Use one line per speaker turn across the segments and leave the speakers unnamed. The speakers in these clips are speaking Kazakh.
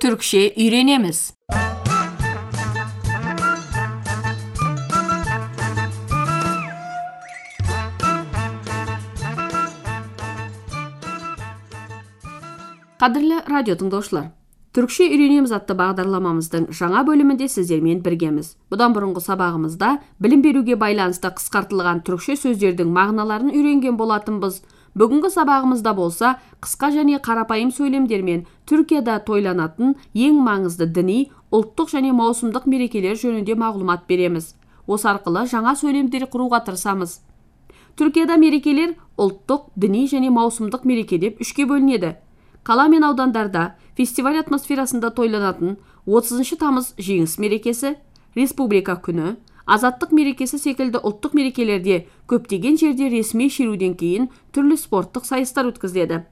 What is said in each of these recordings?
Türkçe үйренеміз. Қадірлі радио тыңдаушылар, түркше үйренеміз атты бағдарламамыздың жаңа бөлімінде сіздермен біргеміз. Бұдан бұрынғы сабағымызда білім беруге байланысты қысқартылған түркше сөздердің мағыналарын үйренген болатынбыз. Бүгінгі сабағымызда болса, қысқа және қарапайым сөйлемдермен Түркияда тойланатын ең маңызды діни, ұлттық және маусымдық мерекелер жөнінде мағлұмат береміз. Осы арқылы жаңа сөйлемдер құруға тырысамыз. Түркияда мерекелер ұлттық, діни және маусымдық мереке деп үшке бөлінеді қала мен аудандарда фестиваль атмосферасында тойланатын 30 тамыз жеңіс мерекесі республика күні азаттық мерекесі секілді ұлттық мерекелерде көптеген жерде ресми шеруден кейін түрлі спорттық сайыстар өткізіледі.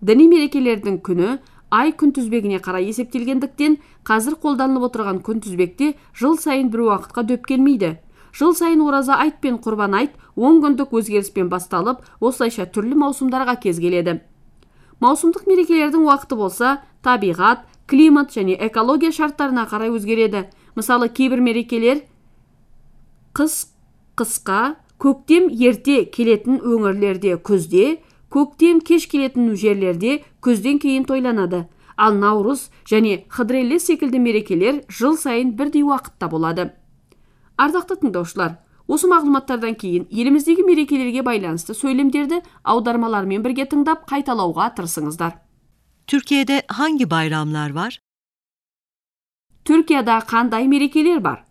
Діни мерекелердің күні ай күнтізбегіне қарай есептелгендіктен қазір қолданылып отырған күнтізбекте жыл сайын бір уақытқа дөп келмейді. Жыл сайын ораза айт пен құрбан айт он күндік өзгеріспен басталып осылайша түрлі маусымдарға кез келеді. Маусымдық мерекелердің уақыты болса табиғат климат және экология шарттарына қарай өзгереді. Мысалы кейбір мерекелер қыс қысқа көктем ерте келетін өңірлерде күзде көктем кеш келетін жерлерде күзден кейін тойланады. Ал наурыз және қыдыреллез секілді мерекелер жыл сайын бірдей уақытта болады. Ардақты тыңдаушылар осы мағлұматтардан кейін еліміздегі мерекелерге байланысты сөйлемдерді аудармалармен бірге тыңдап қайталауға тырысыңыздар.
Türkiye'de hangi bayramlar var?
Türkiye'de қандай мерекелер бар?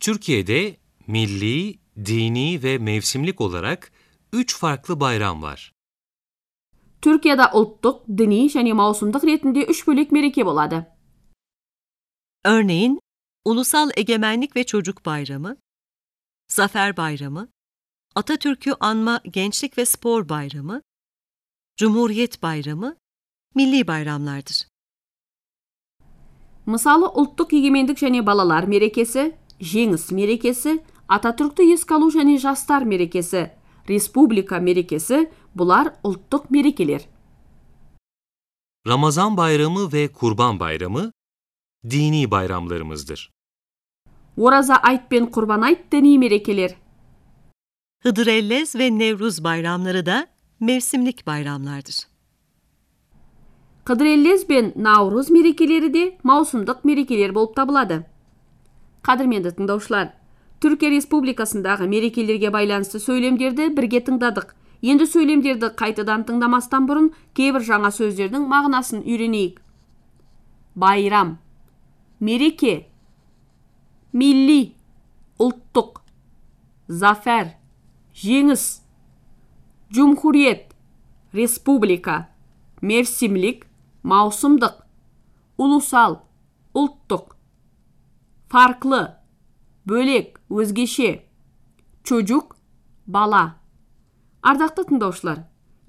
Türkiye'de milli, dini ve mevsimlik olarak üç farklı bayram var.
Түркияда ұлттық, діни және маусымдық ретінде үш бөлек мереке болады.
Örneğin Ulusal Egemenlik ve Çocuk Bayramı, Zafer Bayramı, Atatürk'ü Anma Gençlik ve Spor Bayramı, Cumhuriyet Bayramı, milli bayramlardır.
Мысалы, ұлттық егемендік және балалар мерекесі, жеңіс мерекесі, Ататүрікті еске алу және жастар мерекесі, республика мерекесі бұлар ұлттық мерекелер.
Ramazan bayramı ve Kurban bayramı dini bayramlarımızdır.
Ораза айт пен құрбан айт діни мерекелер.
Hıdrellez ve Nevruz bayramları da mevsimlik bayramlardır.
Қыдыреллез бен наурыз мерекелері де маусымдық мерекелер болып табылады. Қадірменді тыңдаушылар, Түркия Республикасындағы мерекелерге байланысты сөйлемдерді бірге тыңдадық. Енді сөйлемдерді қайтадан тыңдамастан бұрын кейбір жаңа сөздердің мағынасын үйренейік. Байрам, мереке, милли, ұлттық, зафәр, жеңіс, Cumhuriyet, республика, мевсимлік, маусымдық, ұлысал, ұлттық, фарклы, бөлек, өзгеше, чожук, бала. Ардақты тыңдаушылар,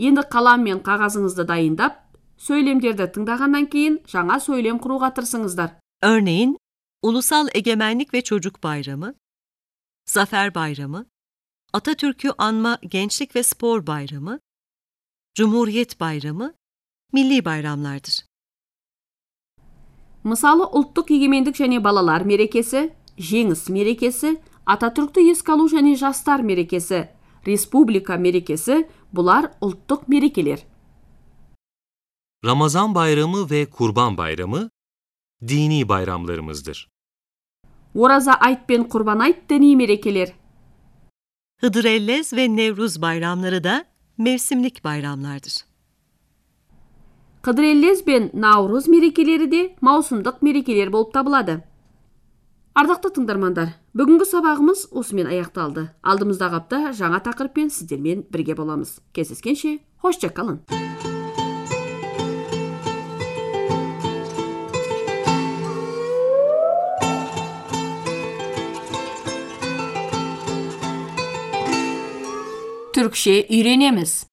енді қалам мен қағазыңызды дайындап, сөйлемдерді тыңдағаннан кейін жаңа сөйлем құруға тырысыңыздар.
Örneğin Ulusal Egemenlik ve Çocuk Bayramı, Zafer Bayramı, Atatürk'ü Anma Gençlik ve Spor Bayramı, Cumhuriyet Bayramı, milli bayramlardır.
Мысалы, ұлттық егемендік және балалар мерекесі, жеңіс мерекесі, Ататүрікті еске алу және жастар мерекесі, республика мерекесі бұлар ұлттық мерекелер.
Ramazan bayramı ve Kurban bayramı dini bayramlarımızdır.
Ораза айт пен құрбан айт діни мерекелер.
Hıdrellez ve Nevruz bayramları da mevsimlik bayramlardır.
Қыдыреллез бен наурыз мерекелері де маусымдық мерекелер болып табылады. Ардақты тыңдармандар, бүгінгі сабағымыз осымен аяқталды. Алдымыздағы апта жаңа тақырыппен сіздермен бірге боламыз. Кездескенше, hoşça kalın. Türkçe үйренеміз.